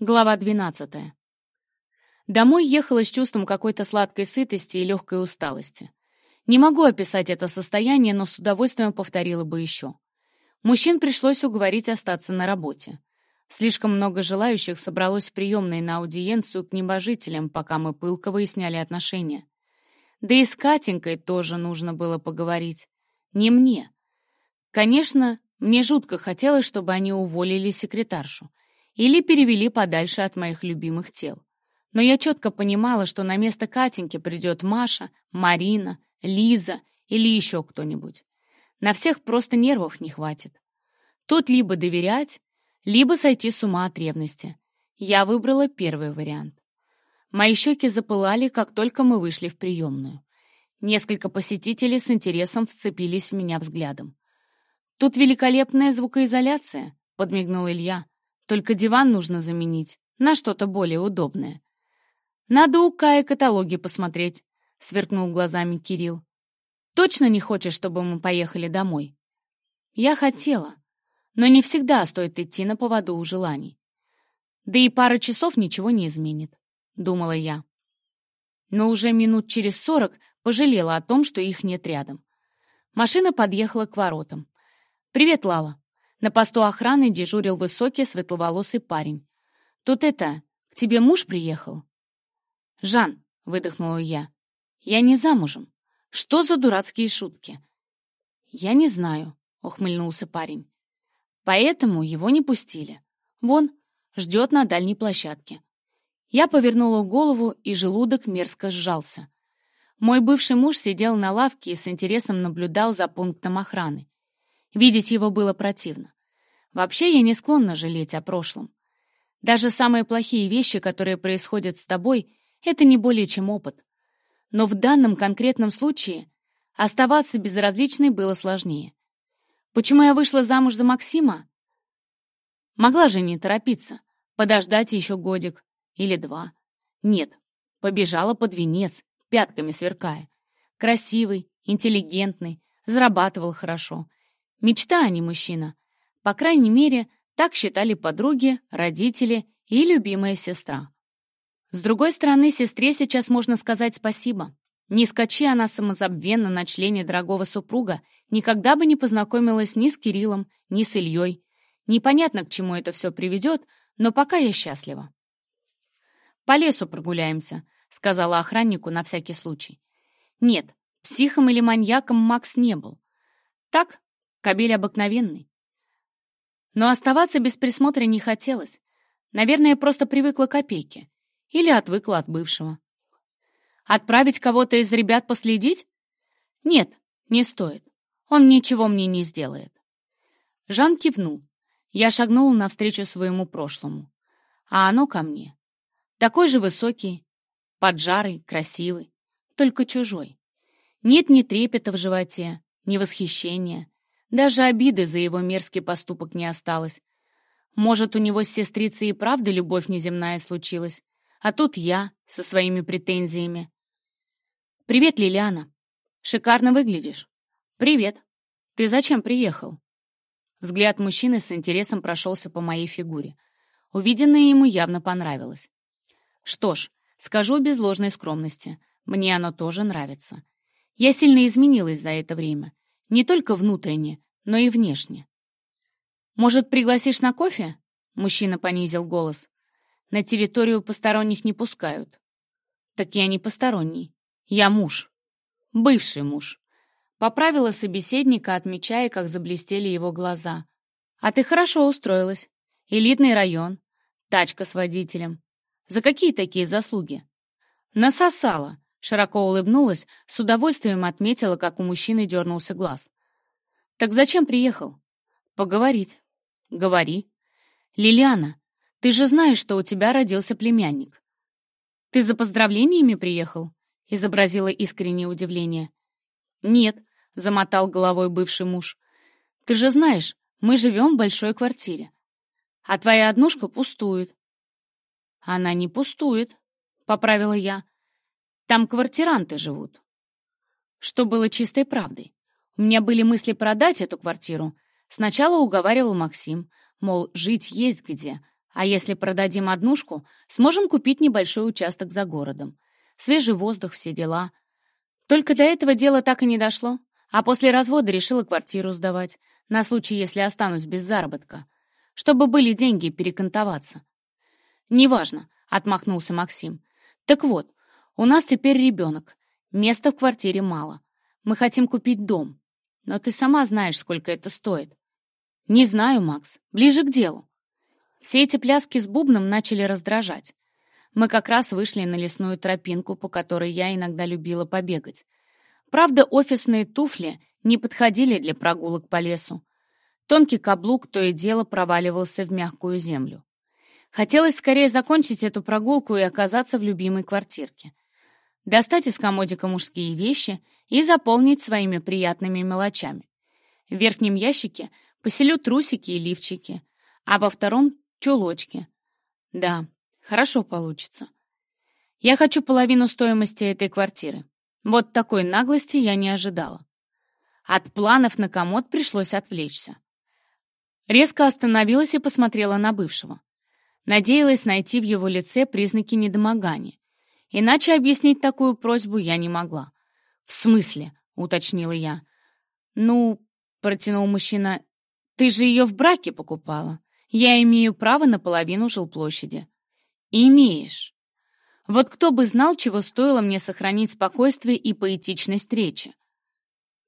Глава 12. Домой ехала с чувством какой-то сладкой сытости и легкой усталости. Не могу описать это состояние, но с удовольствием повторила бы еще. Мужчин пришлось уговорить остаться на работе. Слишком много желающих собралось в приемной на аудиенцию к небожителям, пока мы пылко выясняли отношения. Да и с Катенькой тоже нужно было поговорить. Не мне. Конечно, мне жутко хотелось, чтобы они уволили секретаршу или перевели подальше от моих любимых тел. Но я четко понимала, что на место Катеньки придет Маша, Марина, Лиза или еще кто-нибудь. На всех просто нервов не хватит. Тут либо доверять, либо сойти с ума от ревности. Я выбрала первый вариант. Мои щеки запылали, как только мы вышли в приемную. Несколько посетителей с интересом вцепились в меня взглядом. «Тут великолепная звукоизоляция», — подмигнул Илья. Только диван нужно заменить на что-то более удобное. Надо у Кая каталоги посмотреть, сверкнул глазами Кирилл. Точно не хочешь, чтобы мы поехали домой? Я хотела, но не всегда стоит идти на поводу у желаний. Да и пара часов ничего не изменит, думала я. Но уже минут через сорок пожалела о том, что их нет рядом. Машина подъехала к воротам. «Привет, Лала!» На посту охраны дежурил высокий светловолосый парень. «Тут это, к тебе муж приехал?» «Жан», — выдохнула я, — «я не замужем. Что за дурацкие шутки?» «Я не знаю», — ухмыльнулся парень. «Поэтому его не пустили. Вон, ждет на дальней площадке». Я повернула голову, и желудок мерзко сжался. Мой бывший муж сидел на лавке и с интересом наблюдал за пунктом охраны. Видеть его было противно. Вообще я не склонна жалеть о прошлом. Даже самые плохие вещи, которые происходят с тобой, это не более чем опыт. Но в данном конкретном случае оставаться безразличной было сложнее. Почему я вышла замуж за Максима? Могла же не торопиться, подождать еще годик или два. Нет, побежала под венец, пятками сверкая. Красивый, интеллигентный, зарабатывал хорошо. Мечта, а не мужчина. По крайней мере, так считали подруги, родители и любимая сестра. С другой стороны, сестре сейчас можно сказать спасибо. Не скачи она самозабвенно на члене дорогого супруга, никогда бы не познакомилась ни с Кириллом, ни с Ильей. Непонятно, к чему это все приведет, но пока я счастлива. «По лесу прогуляемся», — сказала охраннику на всякий случай. Нет, психом или маньяком Макс не был. Так, кабель обыкновенный. Но оставаться без присмотра не хотелось. Наверное, просто привыкла к опеке. Или отвыкла от бывшего. Отправить кого-то из ребят последить? Нет, не стоит. Он ничего мне не сделает. Жан кивнул. Я шагнула навстречу своему прошлому. А оно ко мне. Такой же высокий, поджарый, красивый, только чужой. Нет ни трепета в животе, ни восхищения, даже обиды за его мерзкий поступок не осталось. Может, у него с сестрицей и правда любовь неземная случилась, а тут я со своими претензиями. «Привет, Лилиана. Шикарно выглядишь». «Привет. Ты зачем приехал?» Взгляд мужчины с интересом прошелся по моей фигуре. Увиденное ему явно понравилось. Что ж, скажу без ложной скромности, мне оно тоже нравится. Я сильно изменилась за это время. Не только внутренне, но и внешне. «Может, пригласишь на кофе?» Мужчина понизил голос. «На территорию посторонних не пускают». «Так я не посторонний. Я муж. Бывший муж». Поправила собеседника, отмечая, как заблестели его глаза. «А ты хорошо устроилась. Элитный район. Тачка с водителем. За какие такие заслуги?» «Насосала», — широко улыбнулась, с удовольствием отметила, как у мужчины дернулся глаз. «Так зачем приехал?» «Поговорить». «Говори». «Лилиана, ты же знаешь, что у тебя родился племянник». «Ты за поздравлениями приехал?» — изобразила искреннее удивление. «Нет», — замотал головой бывший муж. «Ты же знаешь, мы живем в большой квартире. А твоя однушка пустует». «Она не пустует», — поправила я. «Там квартиранты живут». Что было чистой правдой. У меня были мысли продать эту квартиру. Сначала уговаривал Максим, мол, жить есть где, А если продадим однушку, сможем купить небольшой участок за городом. Свежий воздух, все дела. Только до этого дела так и не дошло. А после развода решила квартиру сдавать, на случай, если останусь без заработка. Чтобы были деньги перекантоваться. «Неважно», — отмахнулся Максим. «Так вот, у нас теперь ребенок. Места в квартире мало. Мы хотим купить дом. Но ты сама знаешь, сколько это стоит». «Не знаю, Макс. Ближе к делу». Все эти пляски с бубном начали раздражать. Мы как раз вышли на лесную тропинку, по которой я иногда любила побегать. Правда, офисные туфли не подходили для прогулок по лесу. Тонкий каблук то и дело проваливался в мягкую землю. Хотелось скорее закончить эту прогулку и оказаться в любимой квартирке. Достать из комодика мужские вещи и заполнить своими приятными мелочами. В верхнем ящике поселю трусики и лифчики, а во втором — чулочки. Да, хорошо получится. Я хочу половину стоимости этой квартиры. Вот такой наглости я не ожидала. От планов на комод пришлось отвлечься. Резко остановилась и посмотрела на бывшего. Надеялась найти в его лице признаки недомогания. Иначе объяснить такую просьбу я не могла. «В смысле?» — уточнила я. «Ну, — протянул мужчина, — ты же ее в браке покупала. Я имею право на половину жилплощади». «Имеешь». Вот кто бы знал, чего стоило мне сохранить спокойствие и поэтичность речи.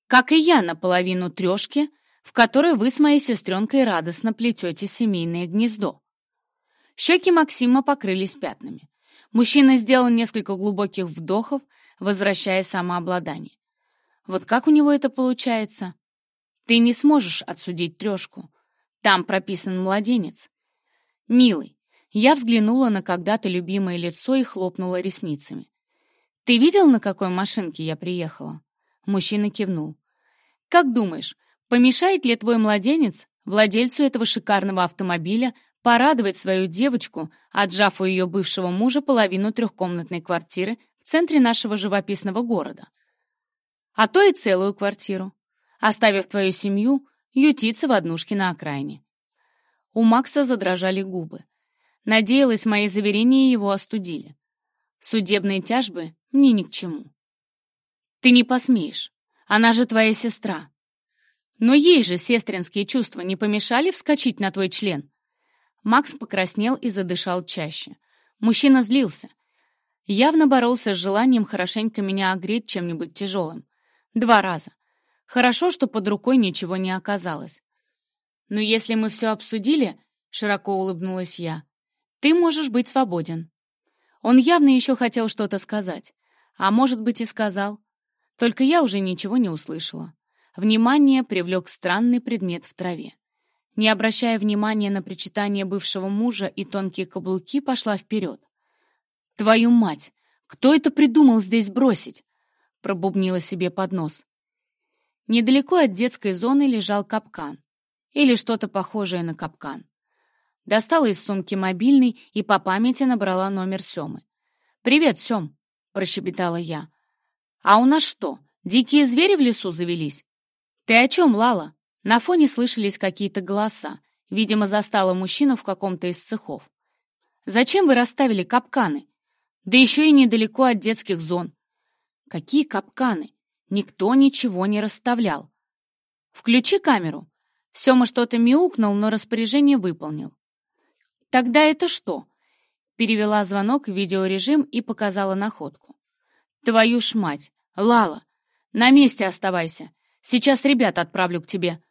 Как и я наполовину трешки, в которой вы с моей сестренкой радостно плетете семейное гнездо. Щеки Максима покрылись пятнами. Мужчина сделал несколько глубоких вдохов, возвращая самообладание. Вот как у него это получается? Ты не сможешь отсудить трешку. Там прописан младенец. Милый, я взглянула на когда-то любимое лицо и хлопнула ресницами. Ты видел, на какой машинке я приехала? Мужчина кивнул. Как думаешь, помешает ли твой младенец владельцу этого шикарного автомобиля порадовать свою девочку, отжав у ее бывшего мужа половину трехкомнатной квартиры в центре нашего живописного города. А то и целую квартиру, оставив твою семью ютиться в однушке на окраине. У Макса задрожали губы. Надеялась, мои заверения его остудили. Судебные тяжбы мне ни к чему. Ты не посмеешь. Она же твоя сестра. Но ей же сестринские чувства не помешали вскочить на твой член. Макс покраснел и задышал чаще. Мужчина злился. Явно боролся с желанием хорошенько меня огреть чем-нибудь тяжелым. Два раза. Хорошо, что под рукой ничего не оказалось. «Но если мы все обсудили», — широко улыбнулась я, — «ты можешь быть свободен». Он явно еще хотел что-то сказать. А может быть и сказал. Только я уже ничего не услышала. Внимание привлек странный предмет в траве. Не обращая внимания на причитание бывшего мужа и тонкие каблуки, пошла вперед. «Твою мать! Кто это придумал здесь бросить?» пробубнила себе под нос. Недалеко от детской зоны лежал капкан. Или что-то похожее на капкан. Достала из сумки мобильный и по памяти набрала номер Семы. «Привет, Сем!» — прощебетала я. «А у нас что, дикие звери в лесу завелись?» «Ты о чем, Лала?» На фоне слышались какие-то голоса. Видимо, застала мужчину в каком-то из цехов. «Зачем вы расставили капканы? Да еще и недалеко от детских зон». «Какие капканы? Никто ничего не расставлял». «Включи камеру». Сема что-то мяукнул, но распоряжение выполнил. «Тогда это что?» Перевела звонок в видеорежим и показала находку. «Твою ж мать! Лала! На месте оставайся! Сейчас ребят отправлю к тебе!»